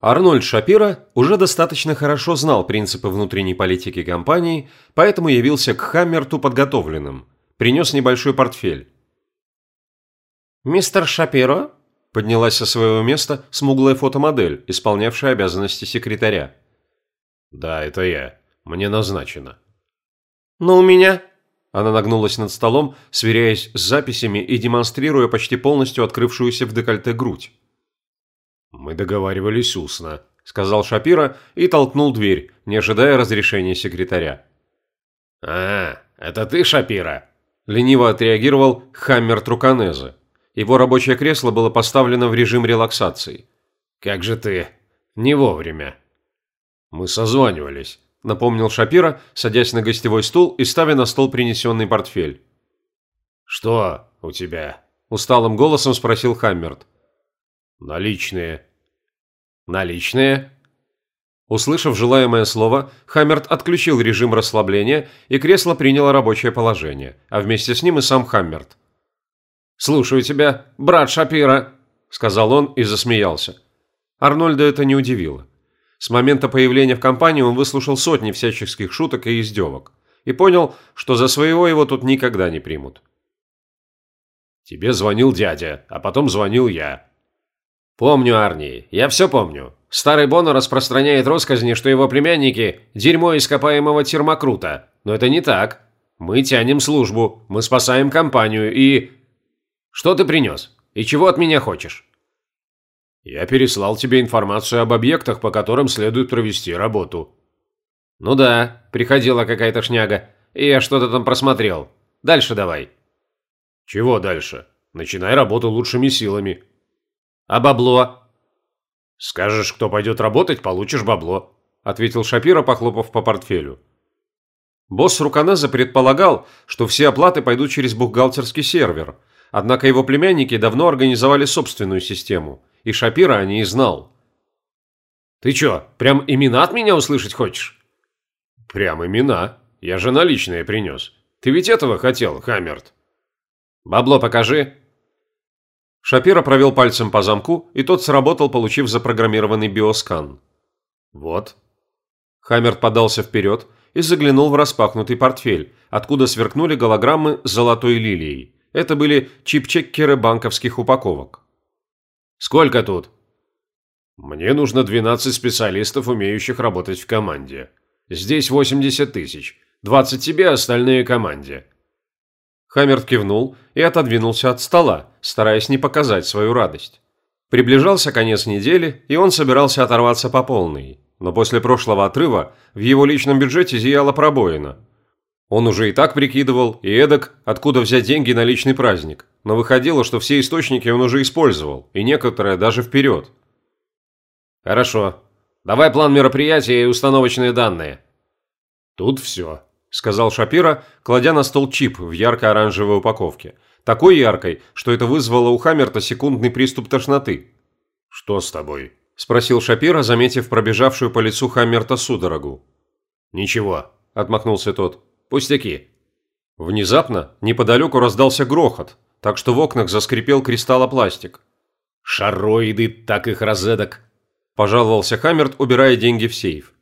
Арнольд Шапира уже достаточно хорошо знал принципы внутренней политики компании, поэтому явился к Хаммерту подготовленным. Принес небольшой портфель. «Мистер Шапиро?» – поднялась со своего места смуглая фотомодель, исполнявшая обязанности секретаря. «Да, это я. Мне назначено». «Но у меня...» Она нагнулась над столом, сверяясь с записями и демонстрируя почти полностью открывшуюся в декольте грудь. «Мы договаривались устно», – сказал Шапира и толкнул дверь, не ожидая разрешения секретаря. «А, это ты, Шапира?» – лениво отреагировал Хаммер Труканезе. Его рабочее кресло было поставлено в режим релаксации. «Как же ты? Не вовремя». «Мы созванивались», – напомнил Шапира, садясь на гостевой стул и ставя на стол принесенный портфель. «Что у тебя?» – усталым голосом спросил Хаммерт. «Наличные». «Наличные?» Услышав желаемое слово, Хаммерт отключил режим расслабления, и кресло приняло рабочее положение, а вместе с ним и сам Хаммерт. «Слушаю тебя, брат Шапира», – сказал он и засмеялся. Арнольда это не удивило. С момента появления в компании он выслушал сотни всяческих шуток и издевок и понял, что за своего его тут никогда не примут. «Тебе звонил дядя, а потом звонил я», «Помню, Арни, я все помню. Старый Боно распространяет россказни, что его племянники – дерьмо ископаемого термокрута. Но это не так. Мы тянем службу, мы спасаем компанию и... Что ты принес? И чего от меня хочешь?» «Я переслал тебе информацию об объектах, по которым следует провести работу». «Ну да, приходила какая-то шняга, и я что-то там просмотрел. Дальше давай». «Чего дальше? Начинай работу лучшими силами. «А бабло?» «Скажешь, кто пойдет работать, получишь бабло», – ответил Шапира, похлопав по портфелю. Босс Руканеза предполагал, что все оплаты пойдут через бухгалтерский сервер, однако его племянники давно организовали собственную систему, и Шапира о ней знал. «Ты чё, прям имена от меня услышать хочешь?» «Прям имена. Я же наличные принес. Ты ведь этого хотел, Хаммерт?» «Бабло покажи», Шапира провел пальцем по замку, и тот сработал, получив запрограммированный биоскан. «Вот». Хаммерт подался вперед и заглянул в распахнутый портфель, откуда сверкнули голограммы с золотой лилией. Это были чип-чекеры банковских упаковок. «Сколько тут?» «Мне нужно 12 специалистов, умеющих работать в команде. Здесь 80 тысяч. 20 тебе, остальные команде. Хаммерт кивнул и отодвинулся от стола, стараясь не показать свою радость. Приближался конец недели, и он собирался оторваться по полной. Но после прошлого отрыва в его личном бюджете зияла пробоина. Он уже и так прикидывал, и эдак, откуда взять деньги на личный праздник. Но выходило, что все источники он уже использовал, и некоторые даже вперед. «Хорошо. Давай план мероприятия и установочные данные». «Тут все», – сказал Шапира, кладя на стол чип в ярко-оранжевой упаковке. Такой яркой, что это вызвало у Хаммерта секундный приступ тошноты. «Что с тобой?» – спросил Шапира, заметив пробежавшую по лицу Хаммерта судорогу. «Ничего», – отмахнулся тот. «Пустяки». Внезапно неподалеку раздался грохот, так что в окнах заскрипел кристаллопластик. «Шароиды, так их розеток!» – пожаловался Хаммерт, убирая деньги в сейф.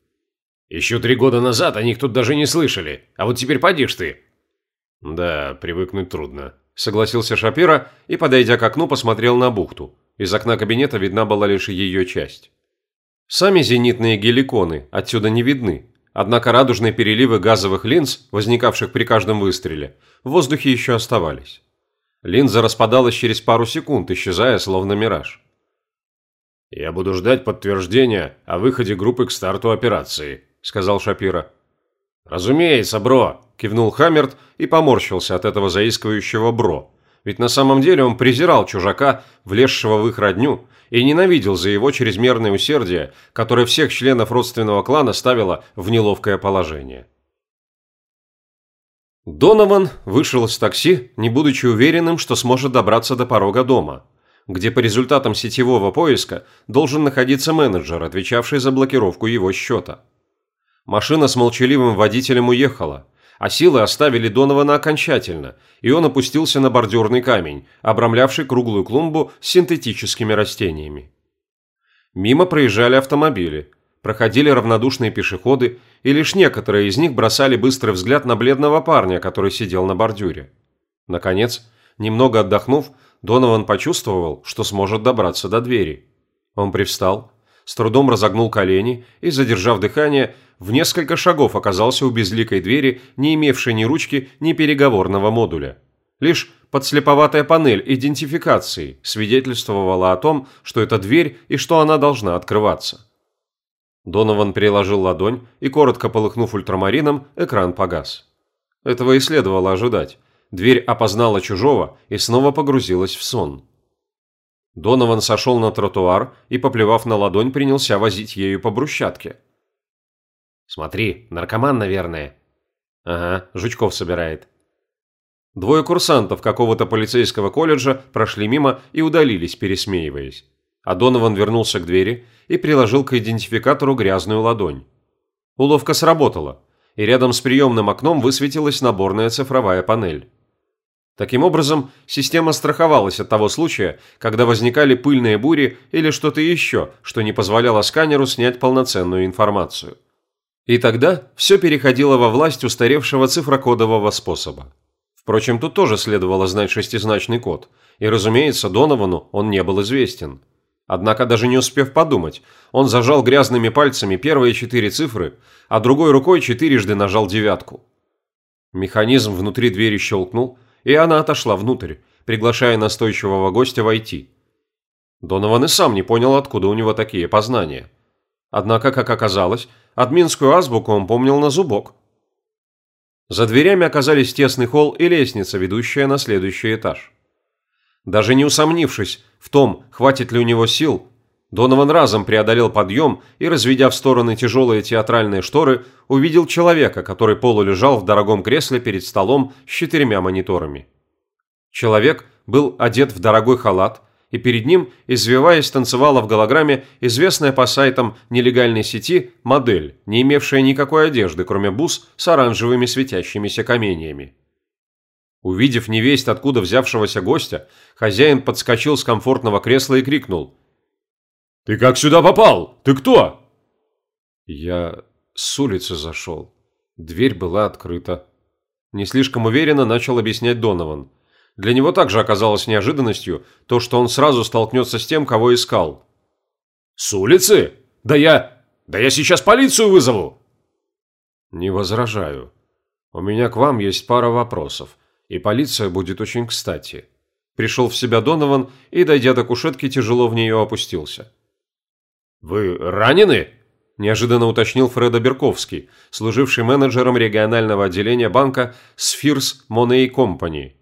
Еще три года назад о них тут даже не слышали, а вот теперь подишь ты». «Да, привыкнуть трудно», – согласился Шапира и, подойдя к окну, посмотрел на бухту. Из окна кабинета видна была лишь ее часть. Сами зенитные геликоны отсюда не видны, однако радужные переливы газовых линз, возникавших при каждом выстреле, в воздухе еще оставались. Линза распадалась через пару секунд, исчезая, словно мираж. «Я буду ждать подтверждения о выходе группы к старту операции», сказал Шапира. «Разумеется, бро», – кивнул Хаммерт и поморщился от этого заискивающего бро. Ведь на самом деле он презирал чужака, влезшего в их родню, и ненавидел за его чрезмерное усердие, которое всех членов родственного клана ставило в неловкое положение. Донован вышел из такси, не будучи уверенным, что сможет добраться до порога дома, где по результатам сетевого поиска должен находиться менеджер, отвечавший за блокировку его счета. Машина с молчаливым водителем уехала, а силы оставили Донована окончательно, и он опустился на бордюрный камень, обрамлявший круглую клумбу с синтетическими растениями. Мимо проезжали автомобили, проходили равнодушные пешеходы, и лишь некоторые из них бросали быстрый взгляд на бледного парня, который сидел на бордюре. Наконец, немного отдохнув, Донован почувствовал, что сможет добраться до двери. Он привстал, с трудом разогнул колени и, задержав дыхание, в несколько шагов оказался у безликой двери, не имевшей ни ручки, ни переговорного модуля. Лишь подслеповатая панель идентификации свидетельствовала о том, что это дверь и что она должна открываться. Донован приложил ладонь и, коротко полыхнув ультрамарином, экран погас. Этого и следовало ожидать. Дверь опознала чужого и снова погрузилась в сон. Донован сошел на тротуар и, поплевав на ладонь, принялся возить ею по брусчатке. «Смотри, наркоман, наверное». «Ага, жучков собирает». Двое курсантов какого-то полицейского колледжа прошли мимо и удалились, пересмеиваясь. А Донован вернулся к двери и приложил к идентификатору грязную ладонь. Уловка сработала, и рядом с приемным окном высветилась наборная цифровая панель. Таким образом, система страховалась от того случая, когда возникали пыльные бури или что-то еще, что не позволяло сканеру снять полноценную информацию. И тогда все переходило во власть устаревшего цифрокодового способа. Впрочем, тут тоже следовало знать шестизначный код, и, разумеется, Доновану он не был известен. Однако, даже не успев подумать, он зажал грязными пальцами первые четыре цифры, а другой рукой четырежды нажал девятку. Механизм внутри двери щелкнул, и она отошла внутрь, приглашая настойчивого гостя войти. Донован и сам не понял, откуда у него такие познания. Однако, как оказалось, админскую азбуку он помнил на зубок. За дверями оказались тесный холл и лестница, ведущая на следующий этаж. Даже не усомнившись в том, хватит ли у него сил, Донован разом преодолел подъем и, разведя в стороны тяжелые театральные шторы, увидел человека, который полулежал в дорогом кресле перед столом с четырьмя мониторами. Человек был одет в дорогой халат, и перед ним, извиваясь, танцевала в голограмме известная по сайтам нелегальной сети модель, не имевшая никакой одежды, кроме бус с оранжевыми светящимися каменьями. Увидев невесть, откуда взявшегося гостя, хозяин подскочил с комфортного кресла и крикнул – «Ты как сюда попал? Ты кто?» Я с улицы зашел. Дверь была открыта. Не слишком уверенно начал объяснять Донован. Для него также оказалось неожиданностью то, что он сразу столкнется с тем, кого искал. «С улицы? Да я... Да я сейчас полицию вызову!» «Не возражаю. У меня к вам есть пара вопросов, и полиция будет очень кстати». Пришел в себя Донован и, дойдя до кушетки, тяжело в нее опустился. «Вы ранены?» – неожиданно уточнил Фредо Берковский, служивший менеджером регионального отделения банка «Сфирс Моней Компани».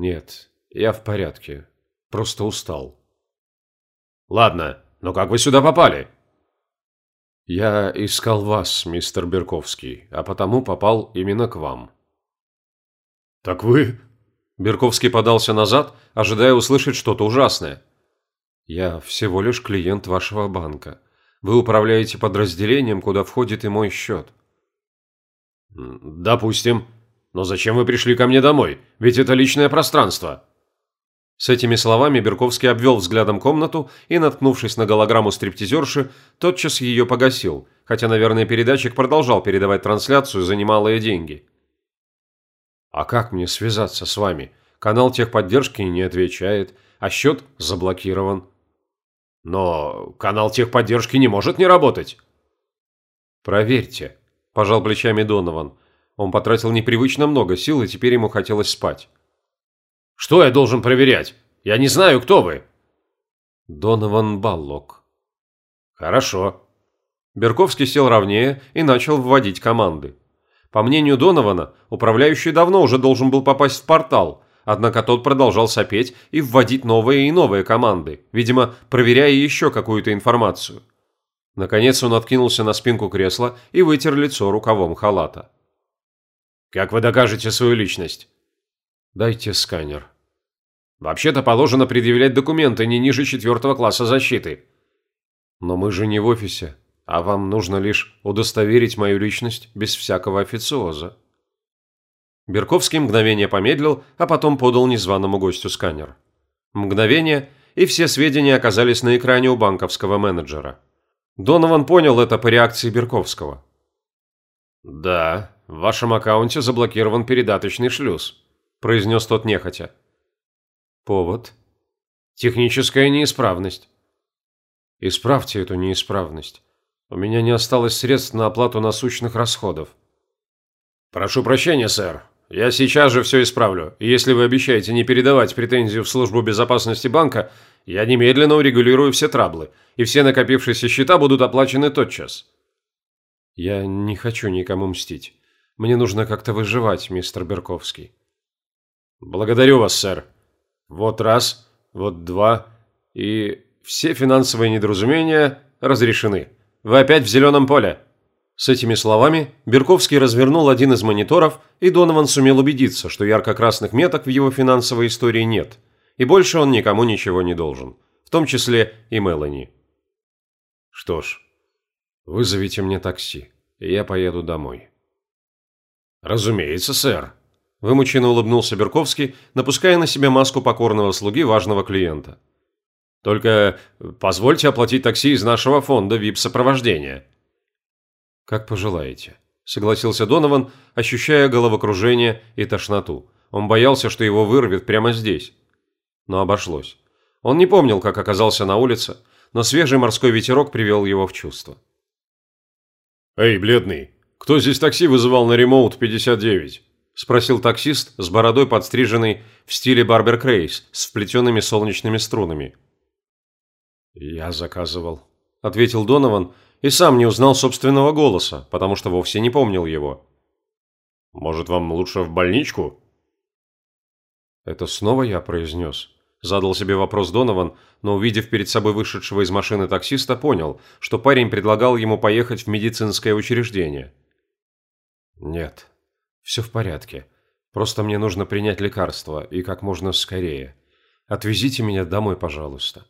«Нет, я в порядке. Просто устал». «Ладно, но как вы сюда попали?» «Я искал вас, мистер Берковский, а потому попал именно к вам». «Так вы...» Берковский подался назад, ожидая услышать что-то ужасное. Я всего лишь клиент вашего банка. Вы управляете подразделением, куда входит и мой счет. Допустим. Но зачем вы пришли ко мне домой? Ведь это личное пространство. С этими словами Берковский обвел взглядом комнату и, наткнувшись на голограмму стриптизерши, тотчас ее погасил, хотя, наверное, передатчик продолжал передавать трансляцию за немалые деньги. «А как мне связаться с вами? Канал техподдержки не отвечает, а счет заблокирован. Но канал техподдержки не может не работать. Проверьте, пожал плечами Донован. Он потратил непривычно много сил, и теперь ему хотелось спать. Что я должен проверять? Я не знаю, кто вы. Донован Баллок. Хорошо. Берковский сел ровнее и начал вводить команды. По мнению Донована, управляющий давно уже должен был попасть в портал, Однако тот продолжал сопеть и вводить новые и новые команды, видимо, проверяя еще какую-то информацию. Наконец он откинулся на спинку кресла и вытер лицо рукавом халата. «Как вы докажете свою личность?» «Дайте сканер». «Вообще-то положено предъявлять документы не ниже четвертого класса защиты». «Но мы же не в офисе, а вам нужно лишь удостоверить мою личность без всякого официоза». Берковский мгновение помедлил, а потом подал незваному гостю сканер. Мгновение, и все сведения оказались на экране у банковского менеджера. Донован понял это по реакции Берковского. «Да, в вашем аккаунте заблокирован передаточный шлюз», – произнес тот нехотя. «Повод?» «Техническая неисправность». «Исправьте эту неисправность. У меня не осталось средств на оплату насущных расходов». «Прошу прощения, сэр. Я сейчас же все исправлю. И если вы обещаете не передавать претензию в службу безопасности банка, я немедленно урегулирую все траблы, и все накопившиеся счета будут оплачены тотчас». «Я не хочу никому мстить. Мне нужно как-то выживать, мистер Берковский». «Благодарю вас, сэр. Вот раз, вот два, и все финансовые недоразумения разрешены. Вы опять в зеленом поле». С этими словами Берковский развернул один из мониторов, и Донован сумел убедиться, что ярко-красных меток в его финансовой истории нет, и больше он никому ничего не должен, в том числе и Мелани. «Что ж, вызовите мне такси, и я поеду домой». «Разумеется, сэр», – вымученно улыбнулся Берковский, напуская на себя маску покорного слуги важного клиента. «Только позвольте оплатить такси из нашего фонда VIP-сопровождения». «Как пожелаете», – согласился Донован, ощущая головокружение и тошноту. Он боялся, что его вырвет прямо здесь. Но обошлось. Он не помнил, как оказался на улице, но свежий морской ветерок привел его в чувство. «Эй, бледный, кто здесь такси вызывал на ремоут 59?» – спросил таксист с бородой подстриженной в стиле Барбер Крейс с вплетенными солнечными струнами. «Я заказывал», – ответил Донован, – и сам не узнал собственного голоса, потому что вовсе не помнил его. «Может, вам лучше в больничку?» «Это снова я произнес?» Задал себе вопрос Донован, но, увидев перед собой вышедшего из машины таксиста, понял, что парень предлагал ему поехать в медицинское учреждение. «Нет, все в порядке. Просто мне нужно принять лекарство, и как можно скорее. Отвезите меня домой, пожалуйста».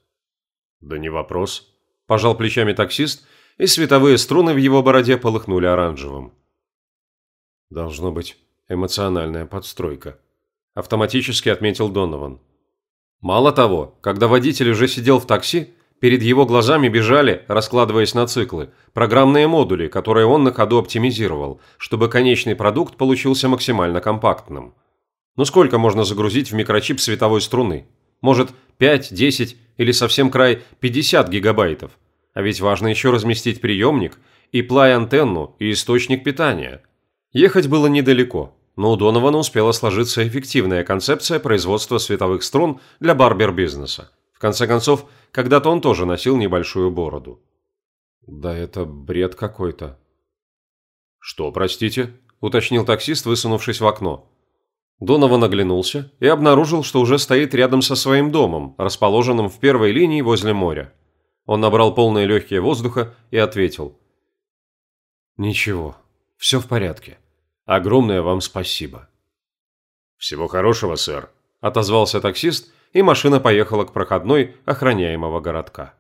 «Да не вопрос», – пожал плечами таксист и световые струны в его бороде полыхнули оранжевым. «Должно быть эмоциональная подстройка», – автоматически отметил Донован. Мало того, когда водитель уже сидел в такси, перед его глазами бежали, раскладываясь на циклы, программные модули, которые он на ходу оптимизировал, чтобы конечный продукт получился максимально компактным. Но сколько можно загрузить в микрочип световой струны? Может, 5, 10 или совсем край 50 гигабайтов? А ведь важно еще разместить приемник и плай-антенну и источник питания. Ехать было недалеко, но у Донована успела сложиться эффективная концепция производства световых струн для барбер-бизнеса. В конце концов, когда-то он тоже носил небольшую бороду. Да это бред какой-то. «Что, простите?» – уточнил таксист, высунувшись в окно. Донован оглянулся и обнаружил, что уже стоит рядом со своим домом, расположенным в первой линии возле моря. Он набрал полные легкие воздуха и ответил. «Ничего, все в порядке. Огромное вам спасибо». «Всего хорошего, сэр», – отозвался таксист, и машина поехала к проходной охраняемого городка.